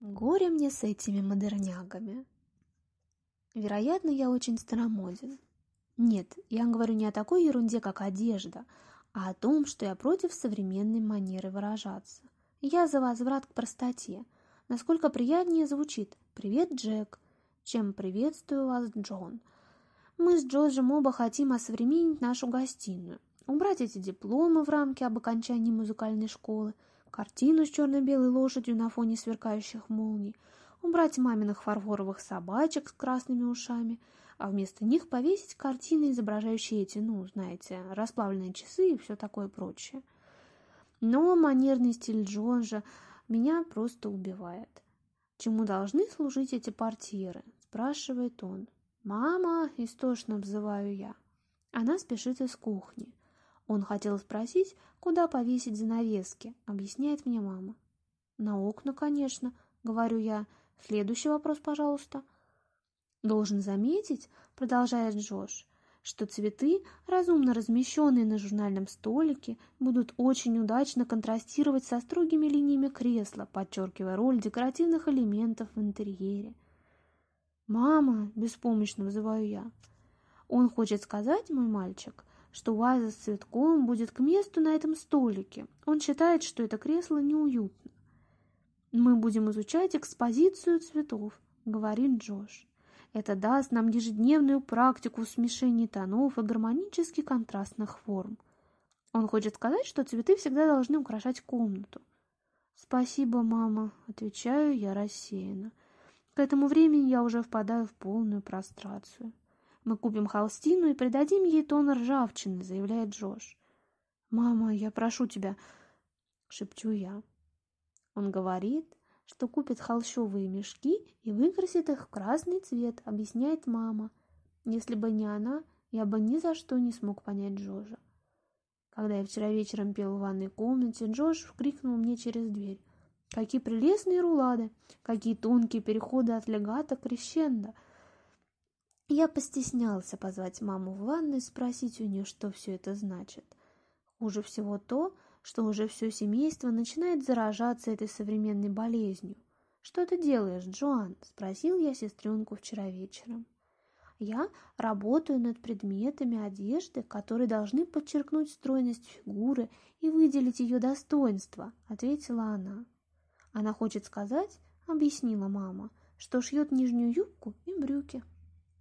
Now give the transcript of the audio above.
Горе мне с этими модернягами. Вероятно, я очень старомоден. Нет, я говорю не о такой ерунде, как одежда, а о том, что я против современной манеры выражаться. Я за возврат к простоте. Насколько приятнее звучит «Привет, Джек», чем «Приветствую вас, Джон». Мы с Джорджем оба хотим осовременить нашу гостиную, убрать эти дипломы в рамки об окончании музыкальной школы – картину с черно-белой лошадью на фоне сверкающих молний, убрать маминых фарфоровых собачек с красными ушами, а вместо них повесить картины, изображающие эти, ну, знаете, расплавленные часы и все такое прочее. Но манерный стиль Джонжа меня просто убивает. Чему должны служить эти портьеры? спрашивает он. «Мама!» – истошно обзываю я. Она спешит из кухни. Он хотел спросить, куда повесить занавески, объясняет мне мама. На окна, конечно, говорю я. Следующий вопрос, пожалуйста. Должен заметить, продолжает Джош, что цветы, разумно размещенные на журнальном столике, будут очень удачно контрастировать со строгими линиями кресла, подчеркивая роль декоративных элементов в интерьере. «Мама!» – беспомощно вызываю я. «Он хочет сказать, мой мальчик, что ваза с цветком будет к месту на этом столике. Он считает, что это кресло неуютно. «Мы будем изучать экспозицию цветов», — говорит Джош. «Это даст нам ежедневную практику в смешении тонов и гармонически контрастных форм». Он хочет сказать, что цветы всегда должны украшать комнату. «Спасибо, мама», — отвечаю я рассеянно. К этому времени я уже впадаю в полную прострацию. Мы купим холстину и придадим ей тон ржавчины», — заявляет Джош. «Мама, я прошу тебя», — шепчу я. Он говорит, что купит холщовые мешки и выкрасит их в красный цвет, объясняет мама. Если бы не она, я бы ни за что не смог понять Джоша. Когда я вчера вечером пел в ванной комнате, Джош крикнул мне через дверь. «Какие прелестные рулады! Какие тонкие переходы от легата к крещендо!» Я постеснялся позвать маму в ванную и спросить у нее, что все это значит. Хуже всего то, что уже все семейство начинает заражаться этой современной болезнью. «Что ты делаешь, Джоан?» – спросил я сестренку вчера вечером. «Я работаю над предметами одежды, которые должны подчеркнуть стройность фигуры и выделить ее достоинство», – ответила она. «Она хочет сказать», – объяснила мама, – «что шьет нижнюю юбку и брюки».